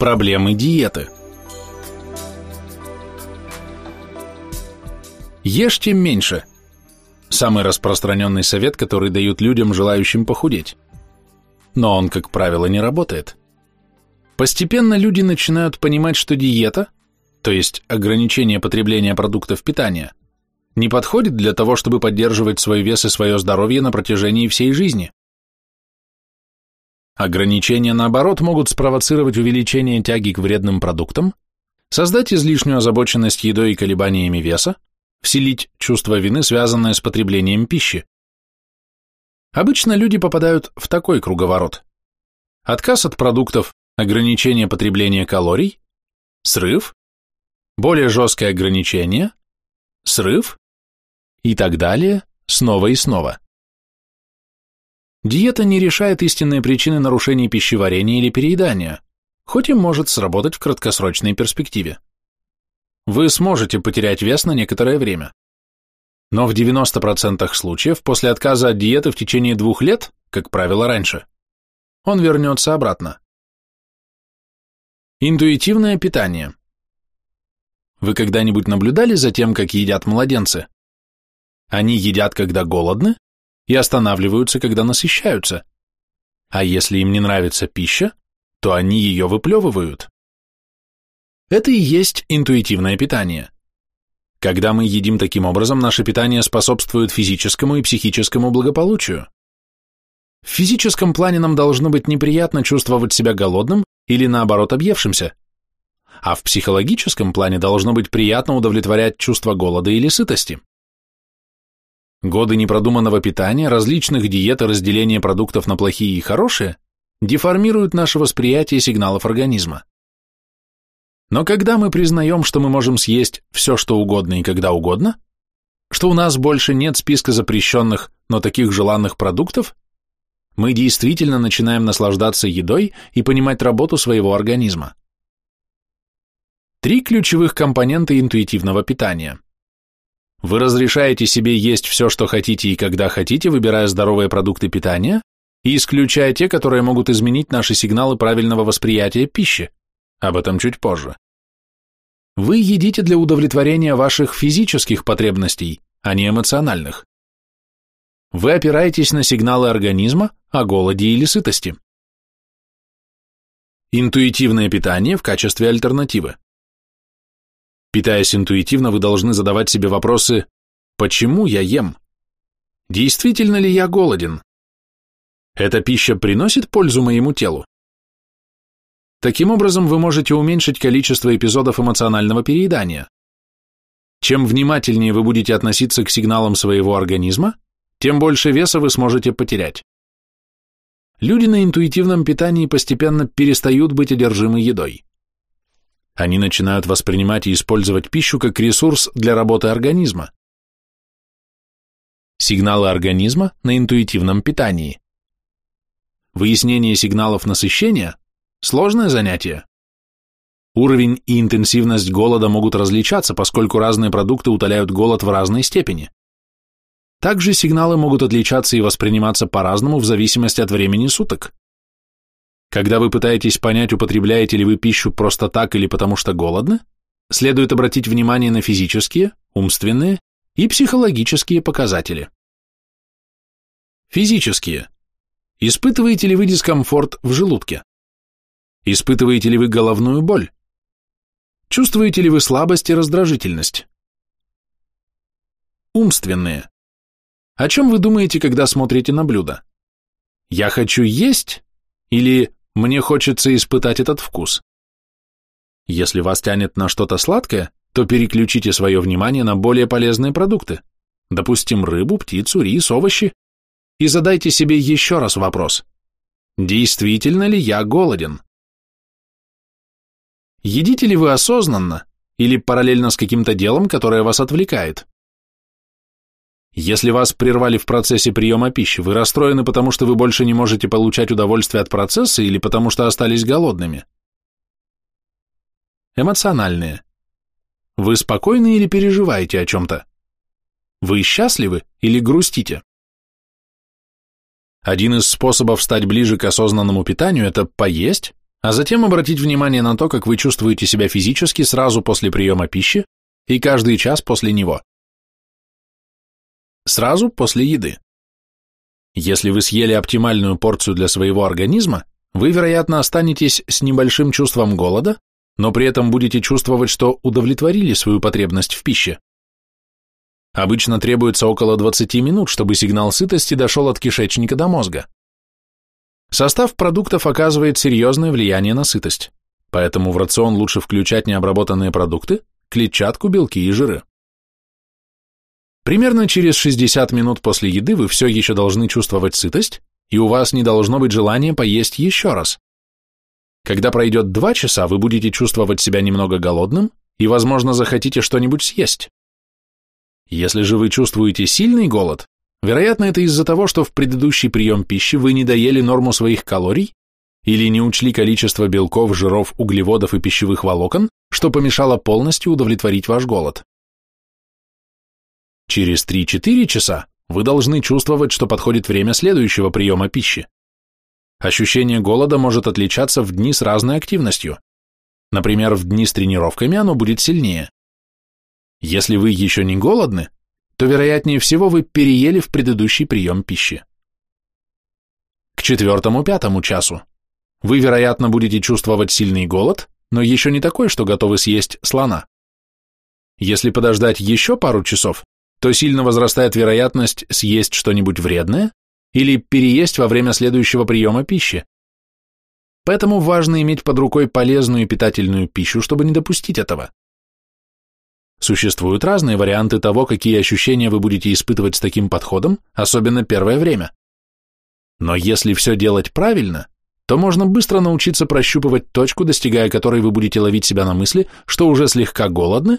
Проблемы диеты. Ешьте меньше. Самый распространенный совет, который дают людям, желающим похудеть. Но он, как правило, не работает. Постепенно люди начинают понимать, что диета, то есть ограничение потребления продуктов питания, не подходит для того, чтобы поддерживать свой вес и свое здоровье на протяжении всей жизни. Ограничения, наоборот, могут спровоцировать увеличение тяги к вредным продуктам, создать излишнюю озабоченность едой и колебаниями веса, вселить чувство вины, связанное с потреблением пищи. Обычно люди попадают в такой круговорот. Отказ от продуктов, ограничение потребления калорий, срыв, более жесткое ограничение, срыв и так далее снова и снова. Диета не решает истинные причины нарушений пищеварения или переедания, хоть и может сработать в краткосрочной перспективе. Вы сможете потерять вес на некоторое время. Но в 90% случаев после отказа от диеты в течение двух лет, как правило раньше, он вернется обратно. Интуитивное питание. Вы когда-нибудь наблюдали за тем, как едят младенцы? Они едят, когда голодны, и останавливаются, когда насыщаются. А если им не нравится пища, то они ее выплевывают. Это и есть интуитивное питание. Когда мы едим таким образом, наше питание способствует физическому и психическому благополучию. В физическом плане нам должно быть неприятно чувствовать себя голодным или наоборот объевшимся, а в психологическом плане должно быть приятно удовлетворять чувство голода или сытости. Годы непродуманного питания, различных диет и разделения продуктов на плохие и хорошие деформируют наше восприятие сигналов организма. Но когда мы признаем, что мы можем съесть все, что угодно и когда угодно, что у нас больше нет списка запрещенных, но таких желанных продуктов, мы действительно начинаем наслаждаться едой и понимать работу своего организма. Три ключевых компонента интуитивного питания – вы разрешаете себе есть все, что хотите и когда хотите, выбирая здоровые продукты питания и исключая те, которые могут изменить наши сигналы правильного восприятия пищи. Об этом чуть позже. Вы едите для удовлетворения ваших физических потребностей, а не эмоциональных. Вы опираетесь на сигналы организма о голоде или сытости. Интуитивное питание в качестве альтернативы. Питаясь интуитивно, вы должны задавать себе вопросы «Почему я ем?» «Действительно ли я голоден?» «Эта пища приносит пользу моему телу?» Таким образом, вы можете уменьшить количество эпизодов эмоционального переедания. Чем внимательнее вы будете относиться к сигналам своего организма, тем больше веса вы сможете потерять. Люди на интуитивном питании постепенно перестают быть одержимы едой. Они начинают воспринимать и использовать пищу как ресурс для работы организма. Сигналы организма на интуитивном питании. Выяснение сигналов насыщения – сложное занятие. Уровень и интенсивность голода могут различаться, поскольку разные продукты утоляют голод в разной степени. Также сигналы могут отличаться и восприниматься по-разному в зависимости от времени суток. Когда вы пытаетесь понять, употребляете ли вы пищу просто так или потому что голодны, следует обратить внимание на физические, умственные и психологические показатели. Физические. Испытываете ли вы дискомфорт в желудке? Испытываете ли вы головную боль? Чувствуете ли вы слабость и раздражительность? Умственные. О чем вы думаете, когда смотрите на блюдо? Я хочу есть или мне хочется испытать этот вкус. Если вас тянет на что-то сладкое, то переключите свое внимание на более полезные продукты, допустим, рыбу, птицу, рис, овощи, и задайте себе еще раз вопрос. Действительно ли я голоден? Едите ли вы осознанно или параллельно с каким-то делом, которое вас отвлекает? Если вас прервали в процессе приема пищи, вы расстроены, потому что вы больше не можете получать удовольствие от процесса или потому что остались голодными? Эмоциональные. Вы спокойны или переживаете о чем-то? Вы счастливы или грустите? Один из способов стать ближе к осознанному питанию – это поесть, а затем обратить внимание на то, как вы чувствуете себя физически сразу после приема пищи и каждый час после него. Сразу после еды. Если вы съели оптимальную порцию для своего организма, вы, вероятно, останетесь с небольшим чувством голода, но при этом будете чувствовать, что удовлетворили свою потребность в пище. Обычно требуется около 20 минут, чтобы сигнал сытости дошел от кишечника до мозга. Состав продуктов оказывает серьезное влияние на сытость, поэтому в рацион лучше включать необработанные продукты, клетчатку, белки и жиры. Примерно через 60 минут после еды вы все еще должны чувствовать сытость, и у вас не должно быть желания поесть еще раз. Когда пройдет 2 часа, вы будете чувствовать себя немного голодным и, возможно, захотите что-нибудь съесть. Если же вы чувствуете сильный голод, вероятно, это из-за того, что в предыдущий прием пищи вы не доели норму своих калорий или не учли количество белков, жиров, углеводов и пищевых волокон, что помешало полностью удовлетворить ваш голод. Через 3-4 часа вы должны чувствовать, что подходит время следующего приема пищи. Ощущение голода может отличаться в дни с разной активностью. Например, в дни с тренировками оно будет сильнее. Если вы еще не голодны, то вероятнее всего вы переели в предыдущий прием пищи. К четвертому-пятому часу вы, вероятно, будете чувствовать сильный голод, но еще не такой, что готовы съесть слона. Если подождать еще пару часов, то сильно возрастает вероятность съесть что-нибудь вредное или переесть во время следующего приема пищи. Поэтому важно иметь под рукой полезную и питательную пищу, чтобы не допустить этого. Существуют разные варианты того, какие ощущения вы будете испытывать с таким подходом, особенно первое время. Но если все делать правильно, то можно быстро научиться прощупывать точку, достигая которой вы будете ловить себя на мысли, что уже слегка голодны,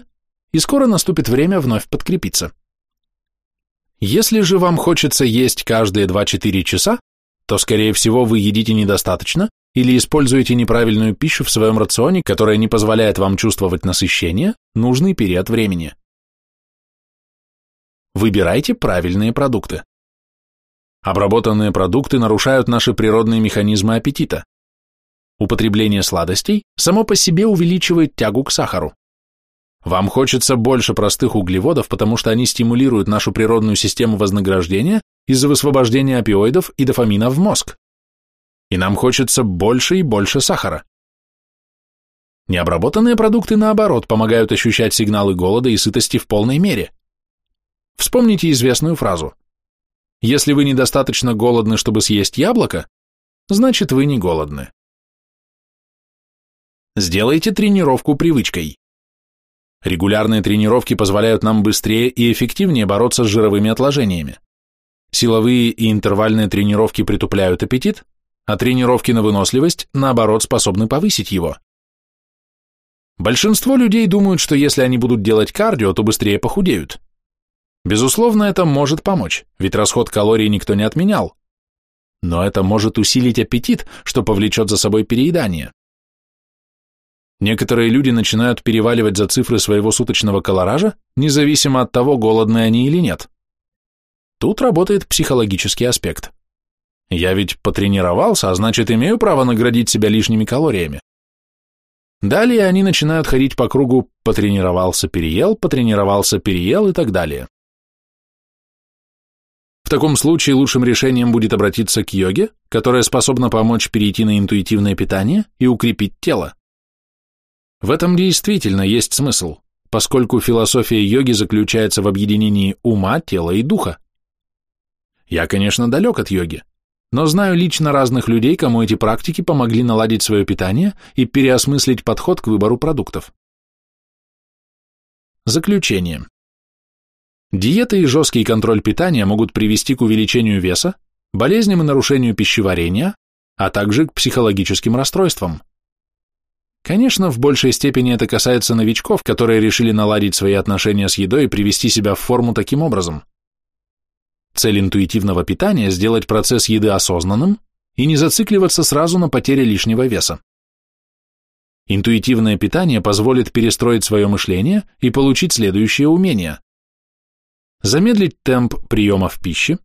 и скоро наступит время вновь подкрепиться. Если же вам хочется есть каждые 2-4 часа, то, скорее всего, вы едите недостаточно или используете неправильную пищу в своем рационе, которая не позволяет вам чувствовать насыщение нужный период времени. Выбирайте правильные продукты. Обработанные продукты нарушают наши природные механизмы аппетита. Употребление сладостей само по себе увеличивает тягу к сахару. Вам хочется больше простых углеводов, потому что они стимулируют нашу природную систему вознаграждения из-за высвобождения опиоидов и дофамина в мозг. И нам хочется больше и больше сахара. Необработанные продукты, наоборот, помогают ощущать сигналы голода и сытости в полной мере. Вспомните известную фразу. Если вы недостаточно голодны, чтобы съесть яблоко, значит вы не голодны. Сделайте тренировку привычкой. Регулярные тренировки позволяют нам быстрее и эффективнее бороться с жировыми отложениями. Силовые и интервальные тренировки притупляют аппетит, а тренировки на выносливость, наоборот, способны повысить его. Большинство людей думают, что если они будут делать кардио, то быстрее похудеют. Безусловно, это может помочь, ведь расход калорий никто не отменял. Но это может усилить аппетит, что повлечет за собой переедание. Некоторые люди начинают переваливать за цифры своего суточного колоража, независимо от того, голодны они или нет. Тут работает психологический аспект. Я ведь потренировался, а значит имею право наградить себя лишними калориями. Далее они начинают ходить по кругу «потренировался, переел», «потренировался, переел» и так далее. В таком случае лучшим решением будет обратиться к йоге, которая способна помочь перейти на интуитивное питание и укрепить тело. В этом действительно есть смысл, поскольку философия йоги заключается в объединении ума, тела и духа. Я, конечно, далек от йоги, но знаю лично разных людей, кому эти практики помогли наладить свое питание и переосмыслить подход к выбору продуктов. Заключение. Диета и жесткий контроль питания могут привести к увеличению веса, болезням и нарушению пищеварения, а также к психологическим расстройствам. Конечно, в большей степени это касается новичков, которые решили наладить свои отношения с едой и привести себя в форму таким образом. Цель интуитивного питания – сделать процесс еды осознанным и не зацикливаться сразу на потере лишнего веса. Интуитивное питание позволит перестроить свое мышление и получить следующие умения. Замедлить темп приемов пищи,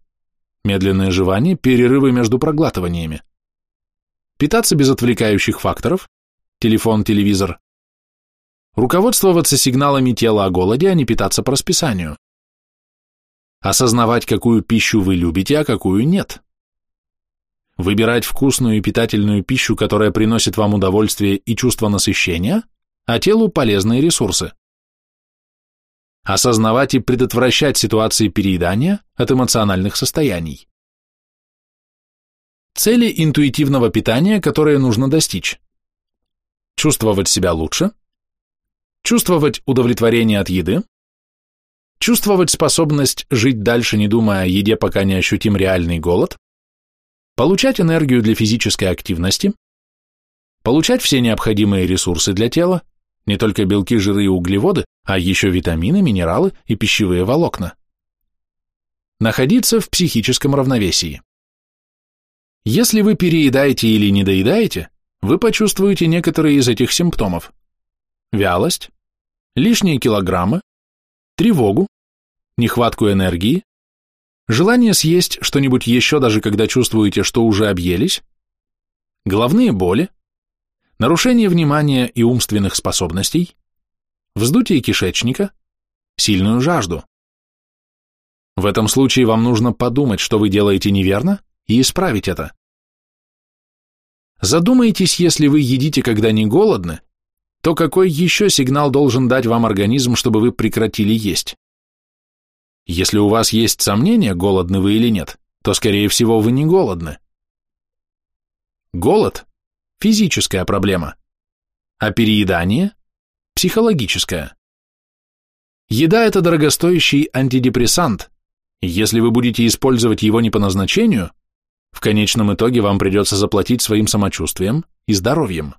медленное жевание, перерывы между проглатываниями питаться без отвлекающих факторов, телефон, телевизор, руководствоваться сигналами тела о голоде, а не питаться по расписанию, осознавать, какую пищу вы любите, а какую нет, выбирать вкусную и питательную пищу, которая приносит вам удовольствие и чувство насыщения, а телу полезные ресурсы, осознавать и предотвращать ситуации переедания от эмоциональных состояний. Цели интуитивного питания, которые нужно достичь. Чувствовать себя лучше, чувствовать удовлетворение от еды, чувствовать способность жить дальше, не думая о еде, пока не ощутим реальный голод, получать энергию для физической активности, получать все необходимые ресурсы для тела, не только белки, жиры и углеводы, а еще витамины, минералы и пищевые волокна. Находиться в психическом равновесии. Если вы переедаете или недоедаете, вы почувствуете некоторые из этих симптомов. Вялость, лишние килограммы, тревогу, нехватку энергии, желание съесть что-нибудь еще, даже когда чувствуете, что уже объелись, головные боли, нарушение внимания и умственных способностей, вздутие кишечника, сильную жажду. В этом случае вам нужно подумать, что вы делаете неверно, и исправить это. Задумайтесь, если вы едите, когда не голодны, то какой еще сигнал должен дать вам организм, чтобы вы прекратили есть? Если у вас есть сомнения, голодны вы или нет, то, скорее всего, вы не голодны. Голод – физическая проблема, а переедание – психологическая. Еда – это дорогостоящий антидепрессант, если вы будете использовать его не по назначению, в конечном итоге вам придется заплатить своим самочувствием и здоровьем.